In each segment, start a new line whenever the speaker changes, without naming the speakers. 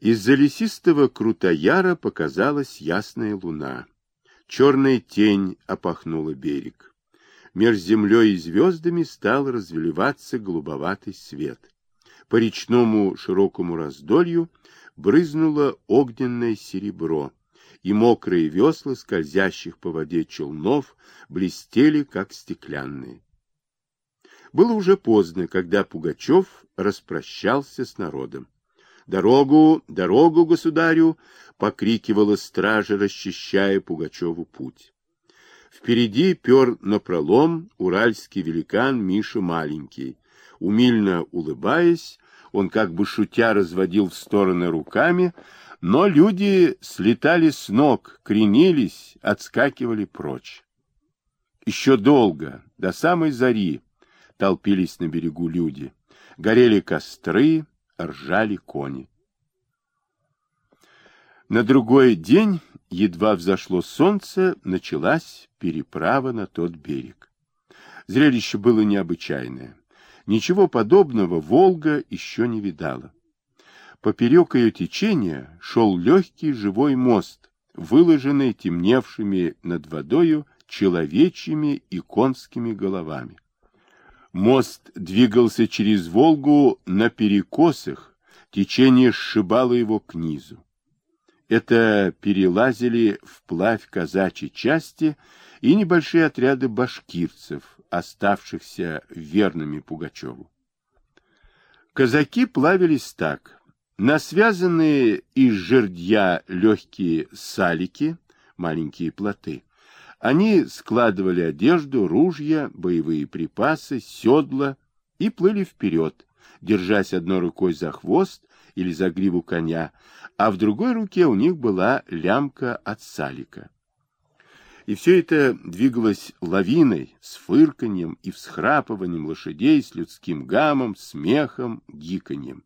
Из-за лесистого крутояра показалась ясная луна. Черная тень опахнула берег. Меж землей и звездами стал развеливаться голубоватый свет. По речному широкому раздолью брызнуло огненное серебро, и мокрые весла скользящих по воде челнов блестели, как стеклянные. Было уже поздно, когда Пугачев распрощался с народом. «Дорогу, дорогу, государю!» — покрикивала стража, расчищая Пугачеву путь. Впереди пер напролом уральский великан Миша Маленький. Умильно улыбаясь, он как бы шутя разводил в стороны руками, но люди слетали с ног, кренились, отскакивали прочь. Еще долго, до самой зари, толпились на берегу люди. Горели костры, ржали кони. На другой день, едва взошло солнце, началась переправа на тот берег. Зрелище было необычайное. Ничего подобного Волга еще не видала. Поперек ее течения шел легкий живой мост, выложенный темневшими над водою человечьими и конскими головами. Мост двигался через Волгу на перекосах, течение сшибало его к низу. Это перелазили вплавь казачьи части и небольшие отряды башкирцев, оставшихся верными Пугачеву. Казаки плавились так. На связанные из жердья легкие салики, маленькие плоты, они складывали одежду, ружья, боевые припасы, седла и плыли вперед, держась одной рукой за хвост или за гриву коня, а в другой руке у них была лямка от салика. И все это двигалось лавиной, с фырканьем и всхрапыванием лошадей, с людским гамом, смехом, гиканьем.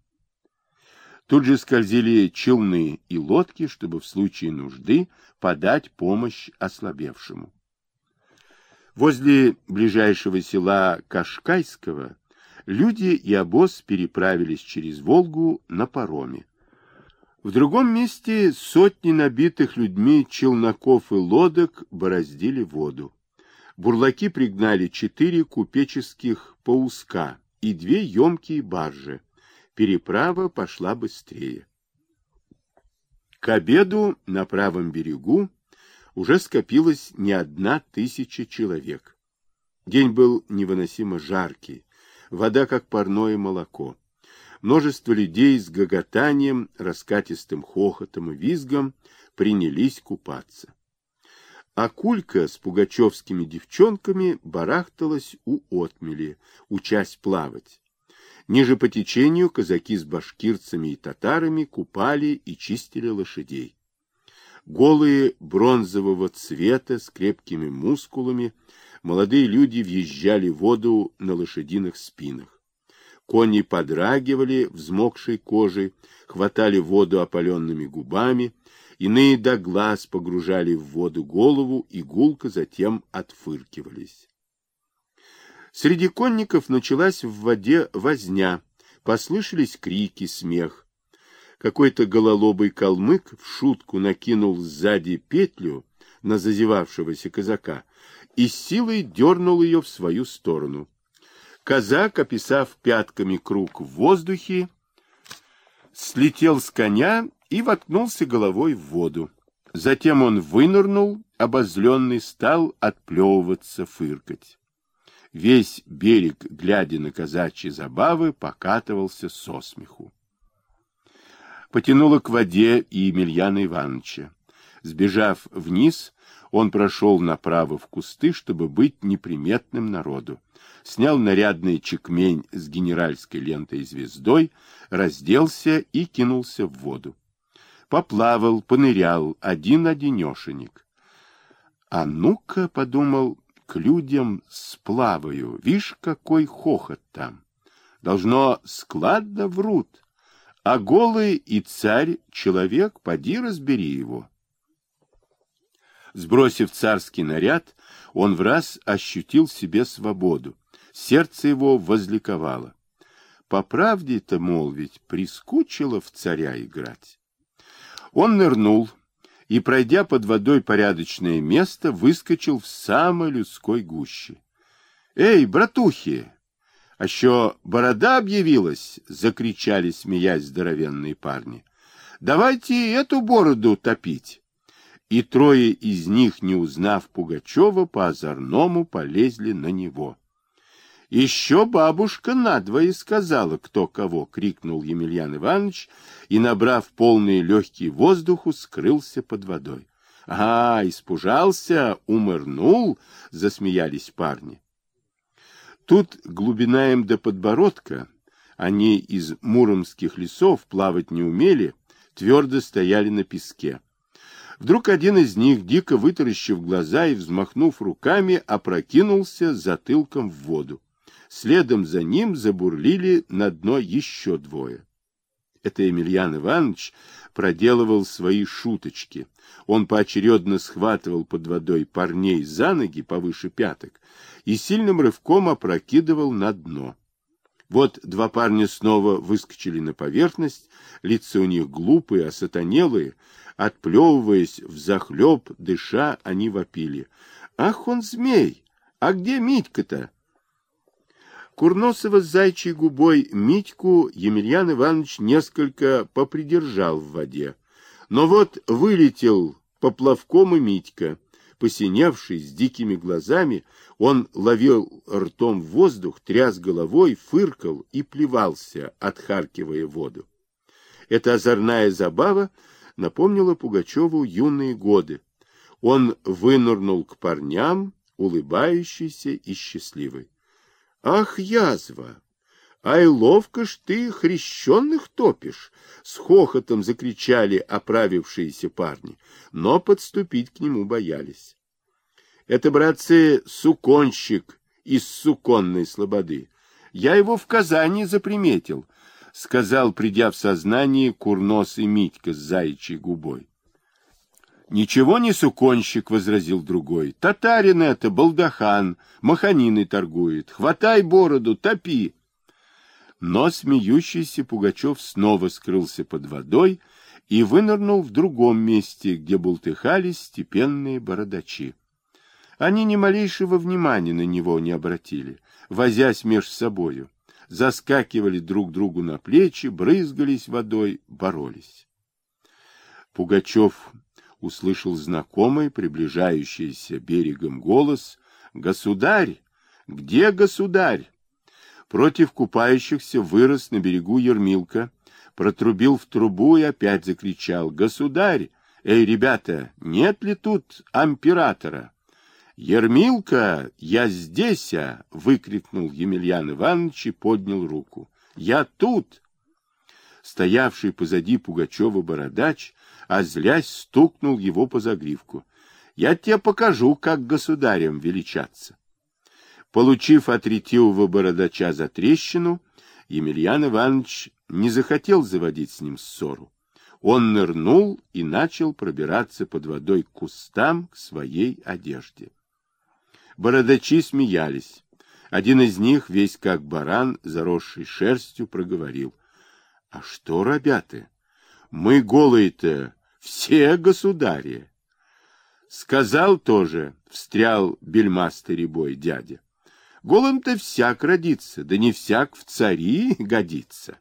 Тут же скользили челны и лодки, чтобы в случае нужды подать помощь ослабевшему. Возле ближайшего села Кашкайского люди и обоз переправились через Волгу на пароме. В другом месте сотни набитых людьми челноков и лодок бороздили воду. Бурлаки пригнали четыре купеческих пауска и две емкие баржи переправа пошла быстрее. К обеду на правом берегу уже скопилось не одна тысяча человек. День был невыносимо жаркий, вода как парное молоко. Множество людей с гоготанием, раскатистым хохотом и визгом принялись купаться. А Кулька с пугачевскими девчонками барахталась у отмели, учась плавать. Ниже по течению казаки с башкирцами и татарами купали и чистили лошадей. Голые бронзового цвета с крепкими мускулами, молодые люди въезжали в воду на лошадиных спинах. Кони подрагивали взмокшей кожей, хватали воду опаленными губами, иные до глаз погружали в воду голову и гулко затем отфыркивались. Среди конников началась в воде возня, послышались крики, смех. Какой-то гололобый калмык в шутку накинул сзади петлю на зазевавшегося казака и силой дернул ее в свою сторону. Казак, описав пятками круг в воздухе, слетел с коня и воткнулся головой в воду. Затем он вынырнул, обозленный стал отплевываться, фыркать. Весь берег, глядя на казачьи забавы, покатывался со смеху. Потянуло к воде и Емельяна Ивановича. Сбежав вниз, он прошел направо в кусты, чтобы быть неприметным народу. Снял нарядный чекмень с генеральской лентой и звездой, разделся и кинулся в воду. Поплавал, понырял, один-одинешенек. А ну-ка, подумал, к людям сплаваю. Вишь, какой хохот там. Должно складно врут. А голый и царь человек, поди разбери его. Сбросив царский наряд, он в раз ощутил себе свободу. Сердце его возликовало. По правде-то, мол, ведь прискучило в царя играть. Он нырнул и, пройдя под водой порядочное место, выскочил в самой людской гуще. «Эй, братухи! А еще борода объявилась!» — закричали, смеясь здоровенные парни. «Давайте эту бороду топить!» И трое из них, не узнав Пугачева, по озорному полезли на него. Еще бабушка надвое сказала, кто кого, — крикнул Емельян Иванович и, набрав полные легкие воздуху, скрылся под водой. — А, испужался, умырнул, — засмеялись парни. Тут глубина им до подбородка, они из муромских лесов плавать не умели, твердо стояли на песке. Вдруг один из них, дико вытаращив глаза и взмахнув руками, опрокинулся затылком в воду. Следом за ним забурлили на дно еще двое. Это Емельян Иванович проделывал свои шуточки. Он поочередно схватывал под водой парней за ноги повыше пяток и сильным рывком опрокидывал на дно. Вот два парня снова выскочили на поверхность, лица у них глупые, осатанелые, отплевываясь взахлеб, дыша, они вопили. «Ах он змей! А где Митька-то?» Курносова с зайчей губой Митьку Емельян Иванович несколько попридержал в воде. Но вот вылетел поплавком и Митька. Посиневший, с дикими глазами, он ловил ртом воздух, тряс головой, фыркал и плевался, отхаркивая воду. Эта озорная забава напомнила Пугачеву юные годы. Он вынырнул к парням, улыбающийся и счастливый. Ах, язва! Ай, ловко ж ты хрещенных топишь! С хохотом закричали оправившиеся парни, но подступить к нему боялись. Это, братцы, суконщик из суконной слободы. Я его в Казани заприметил, — сказал, придя в сознание, курносый Митька с заячьей губой. Ничего не суконщик, — возразил другой. Татарин это, балдахан, маханиной торгует. Хватай бороду, топи. Но смеющийся Пугачев снова скрылся под водой и вынырнул в другом месте, где бултыхались степенные бородачи. Они ни малейшего внимания на него не обратили, возясь меж собою. Заскакивали друг другу на плечи, брызгались водой, боролись. Пугачев услышал знакомый, приближающийся берегом голос «Государь! Где государь?» Против купающихся вырос на берегу Ермилка, протрубил в трубу и опять закричал «Государь! Эй, ребята, нет ли тут императора?» «Ермилка, я здесь!» а — выкрикнул Емельян Иванович и поднял руку. «Я тут!» Стоявший позади Пугачева бородач а стукнул его по загривку. Я тебе покажу, как государем величаться. Получив от ретивого бородача за трещину, Емельян Иванович не захотел заводить с ним ссору. Он нырнул и начал пробираться под водой к кустам к своей одежде. Бородачи смеялись. Один из них, весь как баран, заросший шерстью, проговорил. — А что, ребята, мы голые-то все государи. Сказал тоже, встрял бельмастый рябой дядя. Голым-то всяк родится, да не всяк в цари годится.